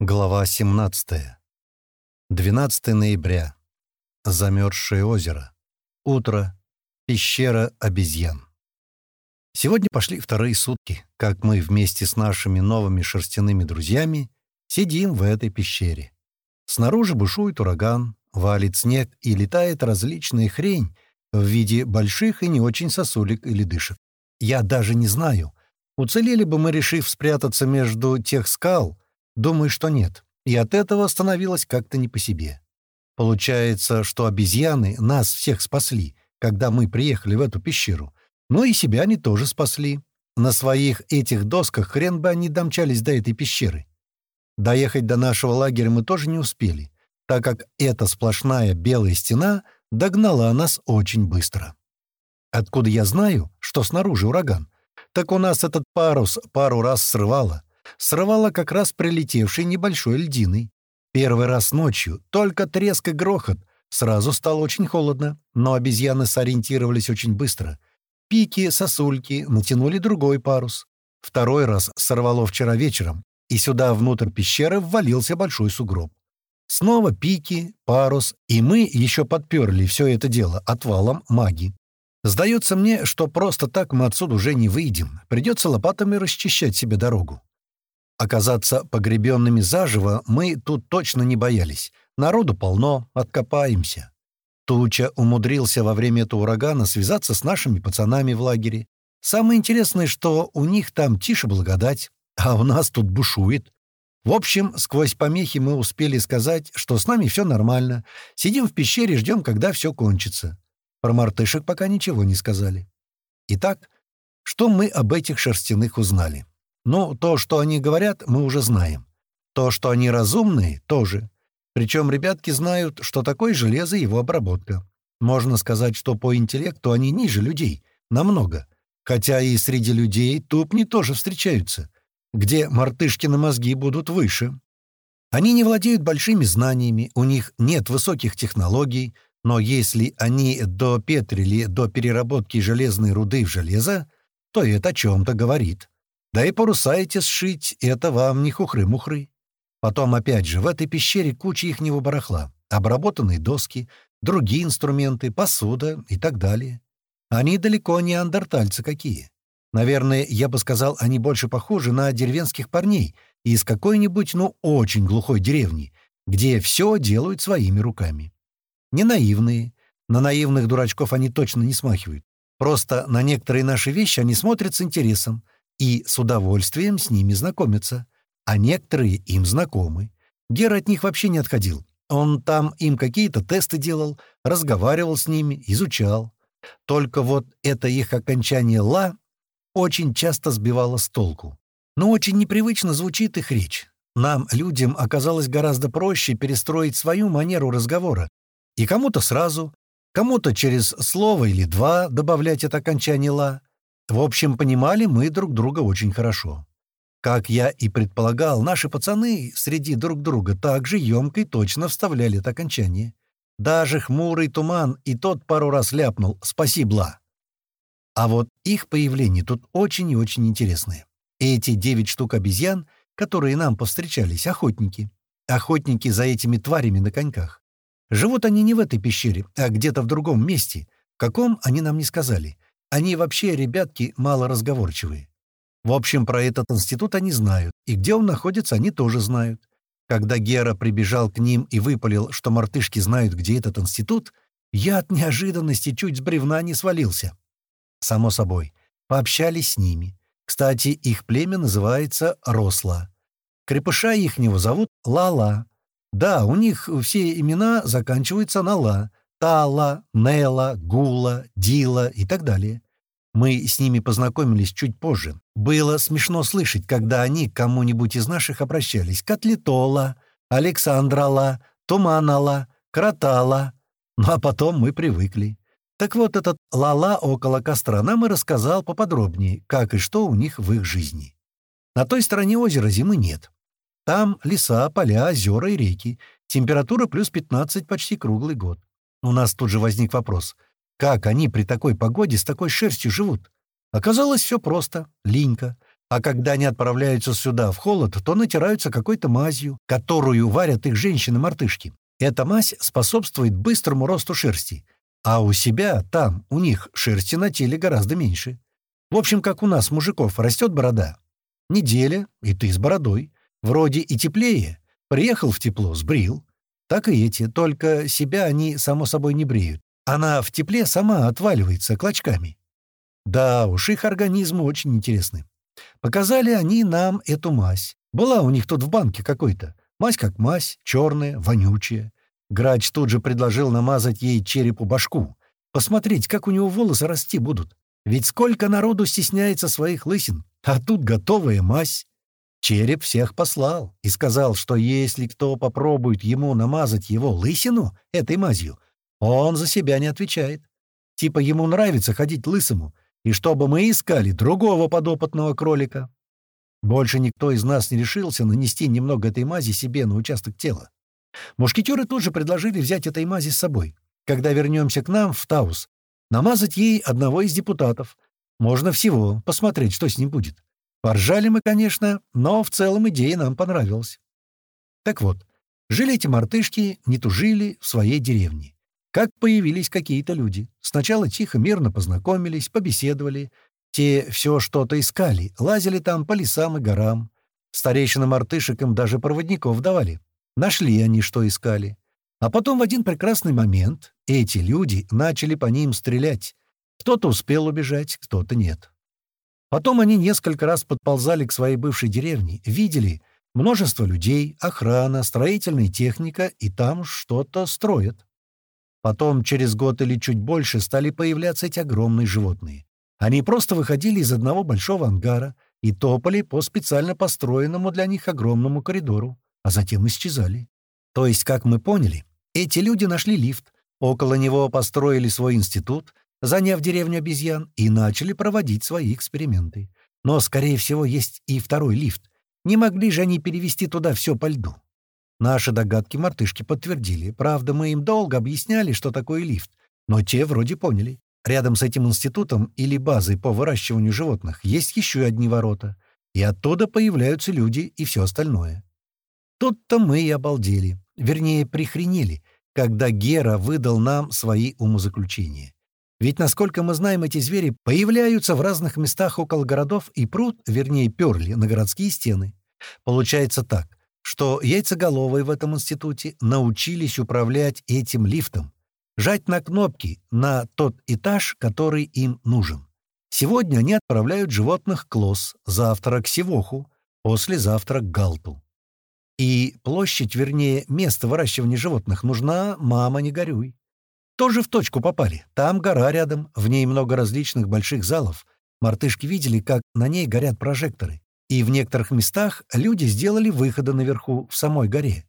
Глава 17. 12 ноября. Замерзшее озеро. Утро. Пещера обезьян. Сегодня пошли вторые сутки, как мы вместе с нашими новыми шерстяными друзьями сидим в этой пещере. Снаружи бушует ураган, валит снег и летает различная хрень в виде больших и не очень сосулек и ледышек. Я даже не знаю, уцелели бы мы, решив спрятаться между тех скал — Думаю, что нет. И от этого становилось как-то не по себе. Получается, что обезьяны нас всех спасли, когда мы приехали в эту пещеру. Ну и себя они тоже спасли. На своих этих досках хрен бы они домчались до этой пещеры. Доехать до нашего лагеря мы тоже не успели, так как эта сплошная белая стена догнала нас очень быстро. Откуда я знаю, что снаружи ураган? Так у нас этот парус пару раз срывало срывала как раз прилетевшей небольшой льдиной. Первый раз ночью, только треск и грохот, сразу стало очень холодно, но обезьяны сориентировались очень быстро. Пики, сосульки натянули другой парус. Второй раз сорвало вчера вечером, и сюда внутрь пещеры ввалился большой сугроб. Снова пики, парус, и мы еще подперли все это дело отвалом маги. Сдается мне, что просто так мы отсюда уже не выйдем. Придется лопатами расчищать себе дорогу. Оказаться погребенными заживо мы тут точно не боялись. Народу полно, откопаемся. Туча умудрился во время этого урагана связаться с нашими пацанами в лагере. Самое интересное, что у них там тише благодать, а у нас тут бушует. В общем, сквозь помехи мы успели сказать, что с нами все нормально. Сидим в пещере, ждем, когда все кончится. Про мартышек пока ничего не сказали. Итак, что мы об этих шерстяных узнали? Ну, то, что они говорят, мы уже знаем. То, что они разумные, тоже. Причем ребятки знают, что такое железо и его обработка. Можно сказать, что по интеллекту они ниже людей. Намного. Хотя и среди людей тупни тоже встречаются, где мартышкины мозги будут выше. Они не владеют большими знаниями, у них нет высоких технологий, но если они допетрили до переработки железной руды в железо, то это о чем-то говорит. Да и паруса эти сшить — это вам не хухры-мухры. Потом, опять же, в этой пещере куча ихнего барахла, обработанные доски, другие инструменты, посуда и так далее. Они далеко не андертальцы какие. Наверное, я бы сказал, они больше похожи на деревенских парней из какой-нибудь, ну, очень глухой деревни, где все делают своими руками. Не наивные. На наивных дурачков они точно не смахивают. Просто на некоторые наши вещи они смотрят с интересом, и с удовольствием с ними знакомятся, а некоторые им знакомы. Гера от них вообще не отходил. Он там им какие-то тесты делал, разговаривал с ними, изучал. Только вот это их окончание «ла» очень часто сбивало с толку. Но очень непривычно звучит их речь. Нам, людям, оказалось гораздо проще перестроить свою манеру разговора. И кому-то сразу, кому-то через слово или два добавлять это окончание «ла», в общем, понимали мы друг друга очень хорошо. Как я и предполагал, наши пацаны среди друг друга также емко и точно вставляли это окончание. Даже хмурый туман и тот пару раз ляпнул «спасибо». А вот их появление тут очень и очень интересное. Эти девять штук обезьян, которые нам повстречались, охотники. Охотники за этими тварями на коньках. Живут они не в этой пещере, а где-то в другом месте. Каком, они нам не сказали. Они вообще, ребятки, малоразговорчивые. В общем, про этот институт они знают, и где он находится, они тоже знают. Когда Гера прибежал к ним и выпалил, что мартышки знают, где этот институт, я от неожиданности чуть с бревна не свалился. Само собой, пообщались с ними. Кстати, их племя называется Росла. Крепыша ихнего зовут Лала. Да, у них все имена заканчиваются на «ла». Тала, Нела, Гула, Дила и так далее. Мы с ними познакомились чуть позже. Было смешно слышать, когда они к кому-нибудь из наших обращались. Котлетола, Александрала, Туманала, Кратала. Ну а потом мы привыкли. Так вот, этот Лала около костра нам и рассказал поподробнее, как и что у них в их жизни. На той стороне озера зимы нет. Там леса, поля, озера и реки. Температура плюс 15 почти круглый год. У нас тут же возник вопрос — как они при такой погоде с такой шерстью живут? Оказалось, все просто. Линька. А когда они отправляются сюда в холод, то натираются какой-то мазью, которую варят их женщины-мартышки. Эта мазь способствует быстрому росту шерсти. А у себя, там, у них шерсти на теле гораздо меньше. В общем, как у нас, мужиков, растет борода. Неделя, и ты с бородой. Вроде и теплее. Приехал в тепло, сбрил. Так и эти, только себя они, само собой, не бреют. Она в тепле сама отваливается клочками. Да уж, их организмы очень интересны. Показали они нам эту мазь. Была у них тут в банке какой-то. Мазь как мазь, черная, вонючая. Грач тут же предложил намазать ей черепу башку. Посмотреть, как у него волосы расти будут. Ведь сколько народу стесняется своих лысин, а тут готовая мазь. Череп всех послал и сказал, что если кто попробует ему намазать его лысину этой мазью, он за себя не отвечает. Типа ему нравится ходить лысому, и чтобы мы искали другого подопытного кролика. Больше никто из нас не решился нанести немного этой мази себе на участок тела. Мушкетеры тут же предложили взять этой мази с собой. Когда вернемся к нам, в Таус, намазать ей одного из депутатов. Можно всего, посмотреть, что с ним будет. Поржали мы, конечно, но в целом идея нам понравилась. Так вот, жили эти мартышки, не тужили в своей деревне. Как появились какие-то люди. Сначала тихо, мирно познакомились, побеседовали. Те все что-то искали, лазили там по лесам и горам. Старейшинам мартышек им даже проводников давали. Нашли они, что искали. А потом в один прекрасный момент эти люди начали по ним стрелять. Кто-то успел убежать, кто-то нет. Потом они несколько раз подползали к своей бывшей деревне, видели множество людей, охрана, строительная техника, и там что-то строят. Потом, через год или чуть больше, стали появляться эти огромные животные. Они просто выходили из одного большого ангара и топали по специально построенному для них огромному коридору, а затем исчезали. То есть, как мы поняли, эти люди нашли лифт, около него построили свой институт, заняв деревню обезьян, и начали проводить свои эксперименты. Но, скорее всего, есть и второй лифт. Не могли же они перевести туда все по льду. Наши догадки мартышки подтвердили. Правда, мы им долго объясняли, что такое лифт, но те вроде поняли. Рядом с этим институтом или базой по выращиванию животных есть еще одни ворота, и оттуда появляются люди и все остальное. Тут-то мы и обалдели, вернее, прихренели, когда Гера выдал нам свои умозаключения. Ведь, насколько мы знаем, эти звери появляются в разных местах около городов и прут, вернее, перли на городские стены. Получается так — что яйцеголовые в этом институте научились управлять этим лифтом, жать на кнопки на тот этаж, который им нужен. Сегодня они отправляют животных к Лос, завтра к Севоху, послезавтра к Галту. И площадь, вернее, место выращивания животных нужна, мама, не горюй. Тоже в точку попали. Там гора рядом, в ней много различных больших залов. Мартышки видели, как на ней горят прожекторы и в некоторых местах люди сделали выходы наверху, в самой горе.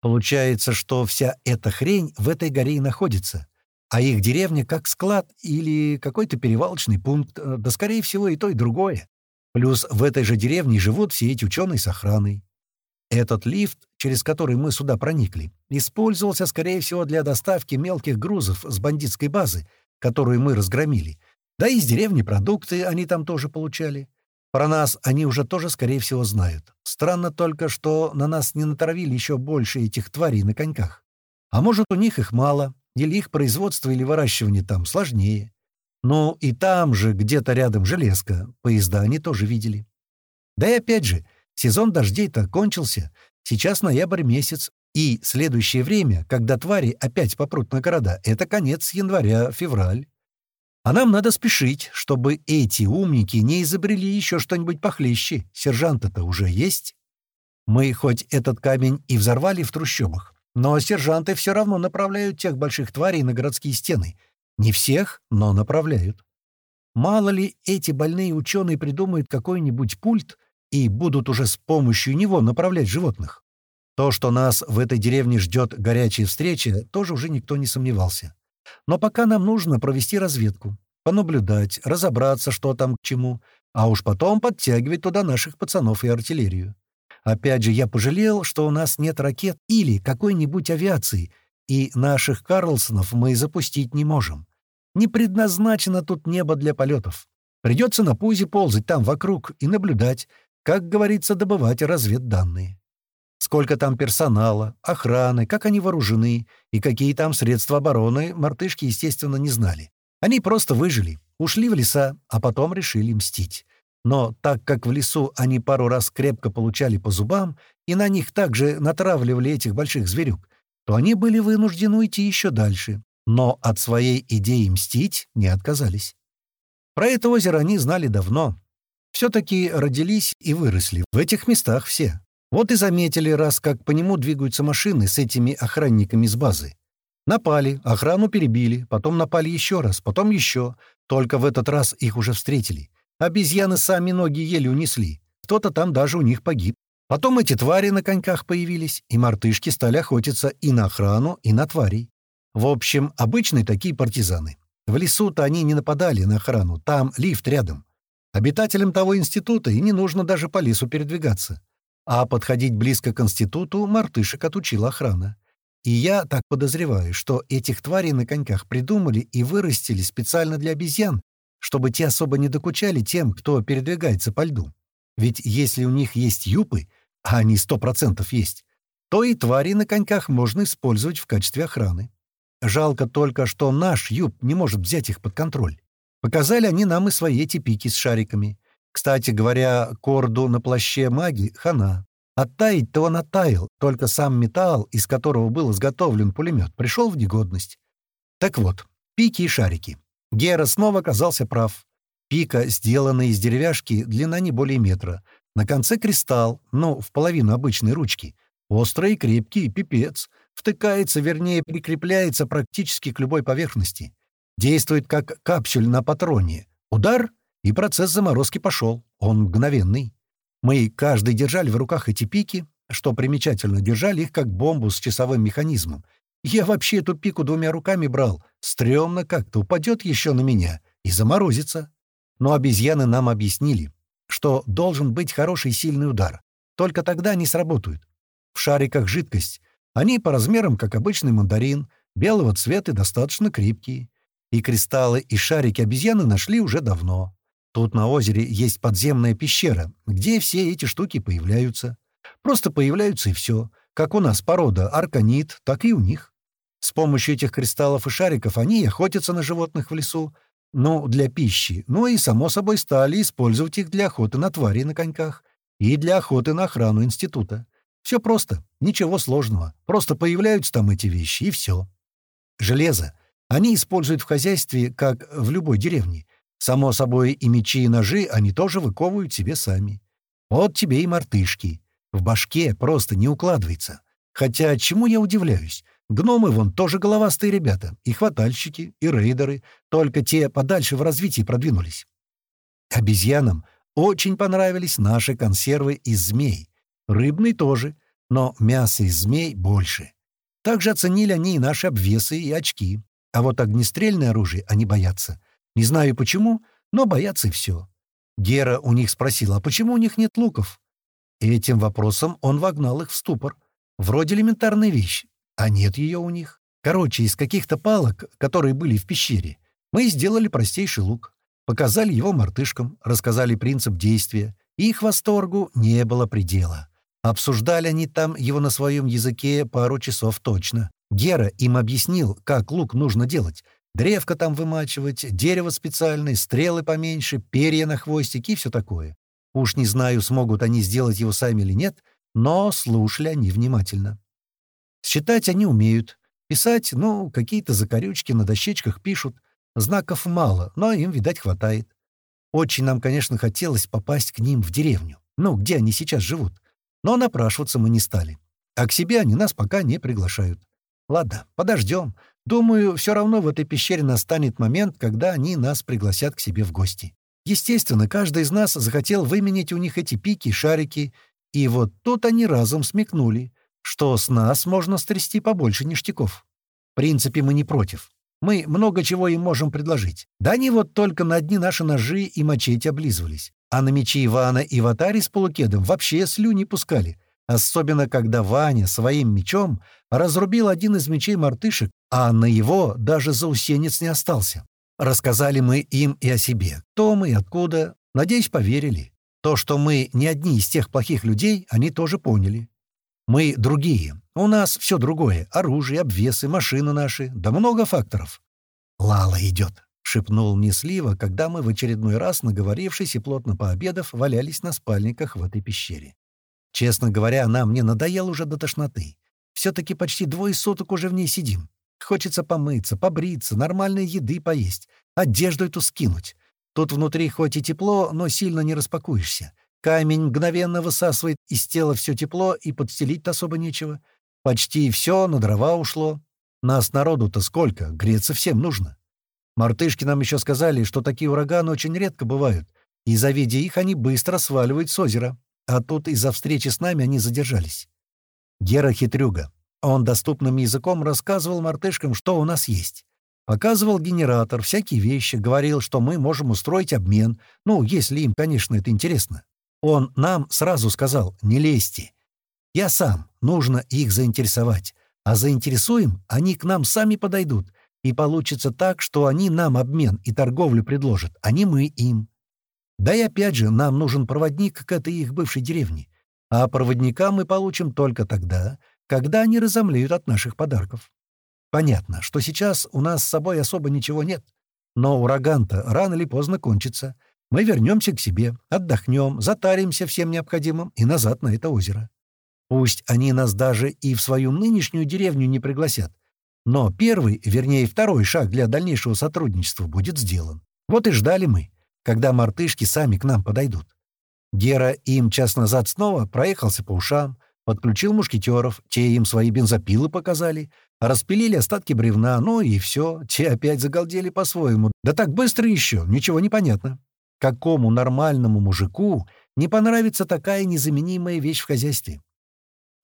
Получается, что вся эта хрень в этой горе и находится, а их деревня как склад или какой-то перевалочный пункт, э, да, скорее всего, и то, и другое. Плюс в этой же деревне живут все эти ученые с охраной. Этот лифт, через который мы сюда проникли, использовался, скорее всего, для доставки мелких грузов с бандитской базы, которую мы разгромили. Да и из деревни продукты они там тоже получали. Про нас они уже тоже, скорее всего, знают. Странно только, что на нас не натравили еще больше этих тварей на коньках. А может, у них их мало, или их производство или выращивание там сложнее. Ну, и там же, где-то рядом железка, поезда они тоже видели. Да и опять же, сезон дождей-то кончился, сейчас ноябрь месяц, и следующее время, когда твари опять попрут на города, это конец января-февраль. А нам надо спешить, чтобы эти умники не изобрели еще что-нибудь похлеще. Сержанты-то уже есть. Мы хоть этот камень и взорвали в трущобах, но сержанты все равно направляют тех больших тварей на городские стены. Не всех, но направляют. Мало ли эти больные ученые придумают какой-нибудь пульт и будут уже с помощью него направлять животных. То, что нас в этой деревне ждет горячая встреча, тоже уже никто не сомневался. Но пока нам нужно провести разведку, понаблюдать, разобраться, что там к чему, а уж потом подтягивать туда наших пацанов и артиллерию. Опять же, я пожалел, что у нас нет ракет или какой-нибудь авиации, и наших Карлсонов мы запустить не можем. Не предназначено тут небо для полетов. Придется на пузе ползать там вокруг и наблюдать, как говорится, добывать разведданные. Сколько там персонала, охраны, как они вооружены и какие там средства обороны, мартышки, естественно, не знали. Они просто выжили, ушли в леса, а потом решили мстить. Но так как в лесу они пару раз крепко получали по зубам и на них также натравливали этих больших зверюк, то они были вынуждены уйти еще дальше, но от своей идеи мстить не отказались. Про это озеро они знали давно. Все-таки родились и выросли в этих местах все. Вот и заметили раз, как по нему двигаются машины с этими охранниками с базы. Напали, охрану перебили, потом напали еще раз, потом еще. Только в этот раз их уже встретили. Обезьяны сами ноги еле унесли. Кто-то там даже у них погиб. Потом эти твари на коньках появились, и мартышки стали охотиться и на охрану, и на тварей. В общем, обычные такие партизаны. В лесу-то они не нападали на охрану, там лифт рядом. Обитателям того института и не нужно даже по лесу передвигаться. А подходить близко к институту мартышек отучила охрана. И я так подозреваю, что этих тварей на коньках придумали и вырастили специально для обезьян, чтобы те особо не докучали тем, кто передвигается по льду. Ведь если у них есть юпы, а они сто процентов есть, то и твари на коньках можно использовать в качестве охраны. Жалко только, что наш юб не может взять их под контроль. Показали они нам и свои эти пики с шариками. Кстати говоря, корду на плаще маги — хана. Оттаять-то он оттаял, только сам металл, из которого был изготовлен пулемет, пришел в негодность. Так вот, пики и шарики. Гера снова оказался прав. Пика, сделанная из деревяшки, длина не более метра. На конце кристалл, ну, в половину обычной ручки. Острый крепкий, пипец. Втыкается, вернее, прикрепляется практически к любой поверхности. Действует как капсюль на патроне. Удар, и процесс заморозки пошел. Он мгновенный. Мы каждый держали в руках эти пики, что примечательно, держали их как бомбу с часовым механизмом. Я вообще эту пику двумя руками брал. Стремно как-то упадет еще на меня и заморозится. Но обезьяны нам объяснили, что должен быть хороший сильный удар. Только тогда они сработают. В шариках жидкость. Они по размерам, как обычный мандарин, белого цвета и достаточно крепкие. И кристаллы, и шарики обезьяны нашли уже давно. Тут на озере есть подземная пещера, где все эти штуки появляются. Просто появляются и все. Как у нас порода арканит, так и у них. С помощью этих кристаллов и шариков они охотятся на животных в лесу, ну, для пищи, ну и, само собой, стали использовать их для охоты на твари на коньках и для охоты на охрану института. Все просто, ничего сложного. Просто появляются там эти вещи, и все. Железо они используют в хозяйстве, как в любой деревне. Само собой, и мечи, и ножи они тоже выковывают себе сами. Вот тебе и мартышки. В башке просто не укладывается. Хотя чему я удивляюсь? Гномы вон тоже головастые ребята, и хватальщики, и рейдеры, только те подальше в развитии продвинулись. Обезьянам очень понравились наши консервы из змей. Рыбный тоже, но мясо из змей больше. Также оценили они и наши обвесы и очки. А вот огнестрельное оружие они боятся. Не знаю почему, но боятся и все. Гера у них спросила, а почему у них нет луков? Этим вопросом он вогнал их в ступор. Вроде элементарная вещь, а нет ее у них. Короче, из каких-то палок, которые были в пещере, мы сделали простейший лук. Показали его мартышкам, рассказали принцип действия. Их восторгу не было предела. Обсуждали они там его на своем языке пару часов точно. Гера им объяснил, как лук нужно делать. Древко там вымачивать, дерево специальное, стрелы поменьше, перья на хвостике и все такое. Уж не знаю, смогут они сделать его сами или нет, но слушали они внимательно. Считать они умеют. Писать, ну, какие-то закорючки на дощечках пишут. Знаков мало, но им, видать, хватает. Очень нам, конечно, хотелось попасть к ним в деревню. Ну, где они сейчас живут. Но напрашиваться мы не стали. А к себе они нас пока не приглашают. Ладно, подождем. Думаю, все равно в этой пещере настанет момент, когда они нас пригласят к себе в гости. Естественно, каждый из нас захотел выменять у них эти пики, шарики, и вот тут они разом смекнули, что с нас можно стрясти побольше ништяков. В принципе, мы не против. Мы много чего им можем предложить. Да они вот только на одни наши ножи и мачете облизывались. А на мечи Ивана и Ватари с полукедом вообще слюни пускали — Особенно, когда Ваня своим мечом разрубил один из мечей мартышек, а на его даже заусенец не остался. Рассказали мы им и о себе. Кто мы и откуда. Надеюсь, поверили. То, что мы не одни из тех плохих людей, они тоже поняли. Мы другие. У нас все другое. Оружие, обвесы, машины наши. Да много факторов. «Лала идет», — шепнул мне Слива, когда мы в очередной раз, наговорившись и плотно пообедав, валялись на спальниках в этой пещере. Честно говоря, она мне надоела уже до тошноты. Все-таки почти двое суток уже в ней сидим. Хочется помыться, побриться, нормальной еды поесть, одежду эту скинуть. Тут внутри хоть и тепло, но сильно не распакуешься. Камень мгновенно высасывает из тела все тепло, и подстелить-то особо нечего. Почти все на дрова ушло. Нас народу-то сколько, греться всем нужно. Мартышки нам еще сказали, что такие ураганы очень редко бывают, и, завидя их, они быстро сваливают с озера. А тут из-за встречи с нами они задержались. Гера хитрюга. Он доступным языком рассказывал мартышкам, что у нас есть. Показывал генератор, всякие вещи, говорил, что мы можем устроить обмен, ну, если им, конечно, это интересно. Он нам сразу сказал «не лезьте». Я сам, нужно их заинтересовать. А заинтересуем, они к нам сами подойдут. И получится так, что они нам обмен и торговлю предложат, а не мы им. Да и опять же, нам нужен проводник к этой их бывшей деревне. А проводника мы получим только тогда, когда они разомлеют от наших подарков. Понятно, что сейчас у нас с собой особо ничего нет. Но ураган-то рано или поздно кончится. Мы вернемся к себе, отдохнем, затаримся всем необходимым и назад на это озеро. Пусть они нас даже и в свою нынешнюю деревню не пригласят. Но первый, вернее, второй шаг для дальнейшего сотрудничества будет сделан. Вот и ждали мы, когда мартышки сами к нам подойдут. Гера им час назад снова проехался по ушам, подключил мушкетеров, те им свои бензопилы показали, распилили остатки бревна, ну и все, те опять загалдели по-своему. Да так быстро еще, ничего не понятно. Какому нормальному мужику не понравится такая незаменимая вещь в хозяйстве?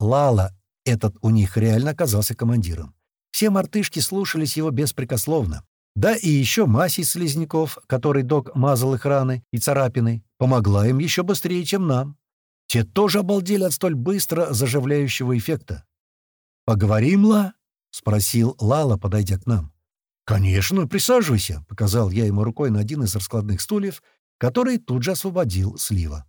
Лала, этот у них реально оказался командиром. Все мартышки слушались его беспрекословно. Да и еще Маси Слизняков, который док мазал их раны и царапины, помогла им еще быстрее, чем нам. Те тоже обалдели от столь быстро заживляющего эффекта. «Поговорим, Ла?» — спросил Лала, подойдя к нам. «Конечно, присаживайся», — показал я ему рукой на один из раскладных стульев, который тут же освободил Слива.